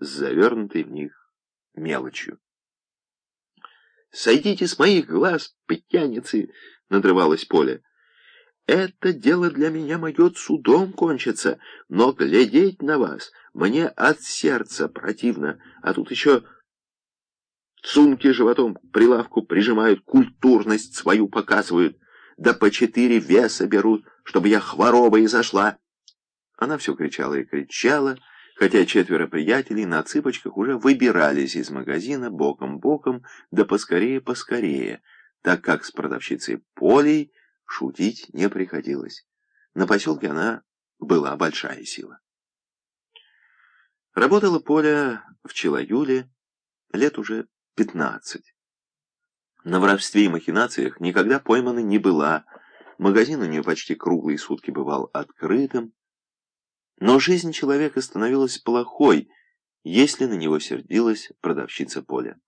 с завернутой в них мелочью. «Сойдите с моих глаз, пьяницы!» — надрывалась Поля. «Это дело для меня мое судом кончится, но глядеть на вас мне от сердца противно, а тут еще сумки животом к прилавку прижимают, культурность свою показывают, да по четыре веса берут, чтобы я хвороба и зашла». Она все кричала и кричала, хотя четверо приятелей на цыпочках уже выбирались из магазина боком-боком, да поскорее-поскорее, так как с продавщицей Полей шутить не приходилось. На поселке она была большая сила. Работала Поля в Челаюле лет уже пятнадцать. На воровстве и махинациях никогда поймана не была, магазин у нее почти круглые сутки бывал открытым, но жизнь человека становилась плохой, если на него сердилась продавщица поля.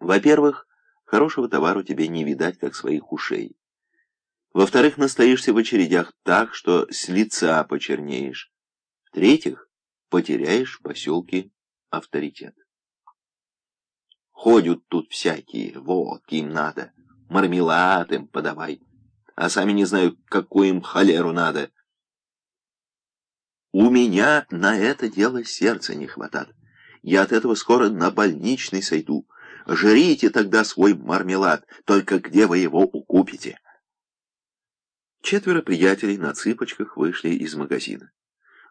Во-первых, хорошего товара тебе не видать, как своих ушей. Во-вторых, настоишься в очередях так, что с лица почернеешь. В-третьих, потеряешь в поселке авторитет. Ходят тут всякие, водки им надо, мармелад им подавай, а сами не знаю, какую им холеру надо. У меня на это дело сердца не хватает. Я от этого скоро на больничный сойду. Жрите тогда свой мармелад, только где вы его укупите? Четверо приятелей на цыпочках вышли из магазина.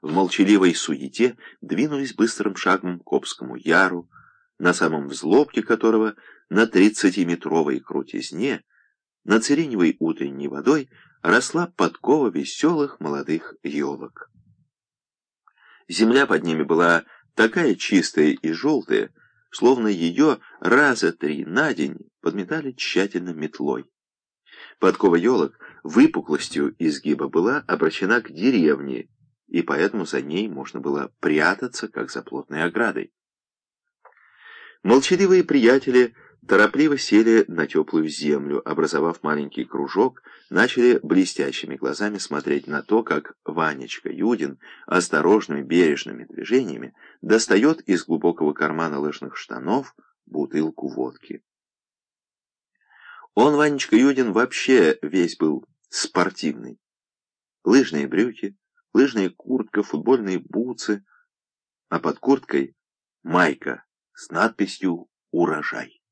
В молчаливой суете двинулись быстрым шагом к Обскому яру, на самом взлобке которого на тридцатиметровой крутизне над сиреневой утренней водой росла подкова веселых молодых елок. Земля под ними была такая чистая и желтая, словно ее раза три на день подметали тщательно метлой. Подкова елок выпуклостью изгиба была обращена к деревне, и поэтому за ней можно было прятаться, как за плотной оградой. Молчаливые приятели торопливо сели на теплую землю, образовав маленький кружок, начали блестящими глазами смотреть на то, как Ванечка Юдин осторожными бережными движениями достает из глубокого кармана лыжных штанов бутылку водки. Он, Ванечка Юдин, вообще весь был спортивный. Лыжные брюки, лыжная куртка, футбольные бутсы, а под курткой майка с надписью «Урожай».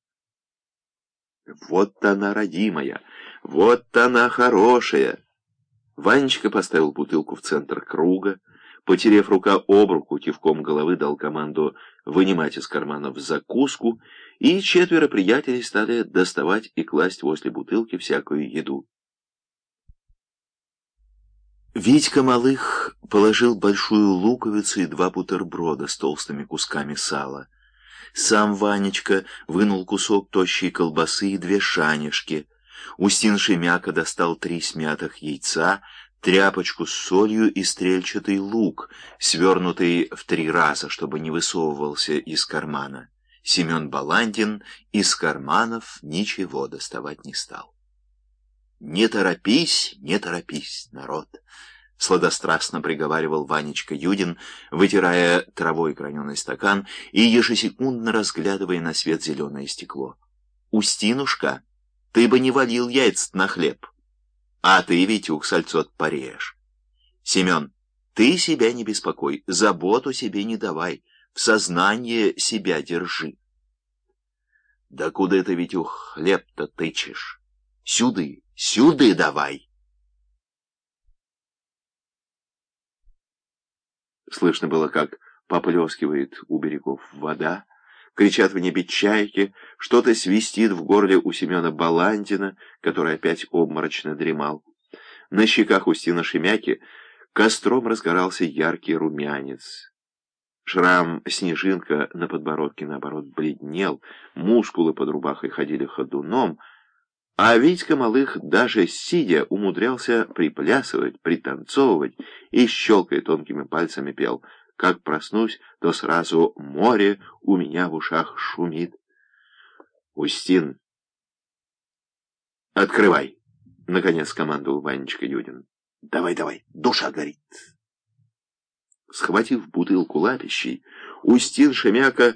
Вот она, родимая, вот она, хорошая. Ванечка поставил бутылку в центр круга, потерев рука об руку, кивком головы дал команду вынимать из карманов закуску, и четверо приятелей стали доставать и класть возле бутылки всякую еду. Витька Малых положил большую луковицу и два бутерброда с толстыми кусками сала. Сам Ванечка вынул кусок тощей колбасы и две шанишки. Устин Шемяка достал три смятых яйца, тряпочку с солью и стрельчатый лук, свернутый в три раза, чтобы не высовывался из кармана. Семен Баландин из карманов ничего доставать не стал. «Не торопись, не торопись, народ!» Сладострастно приговаривал Ванечка Юдин, вытирая травой граненый стакан и ежесекундно разглядывая на свет зеленое стекло. «Устинушка, ты бы не валил яйца на хлеб, а ты, Витюк, сальцот порежь. Семен, ты себя не беспокой, заботу себе не давай, в сознание себя держи». «Да куда ты, Витюх, хлеб-то тычешь? Сюды, сюды давай!» Слышно было, как поплескивает у берегов вода, кричат в небе чайки, что-то свистит в горле у Семена Баландина, который опять обморочно дремал. На щеках у Стина Шемяки костром разгорался яркий румянец. Шрам снежинка на подбородке, наоборот, бледнел, мускулы под рубахой ходили ходуном, а Витька Малых даже сидя умудрялся приплясывать, пританцовывать и, щелкая тонкими пальцами, пел «Как проснусь, то сразу море у меня в ушах шумит». «Устин, открывай!» — наконец командовал Ванечка Юдин. «Давай, давай, душа горит!» Схватив бутылку лапищей, Устин Шемяка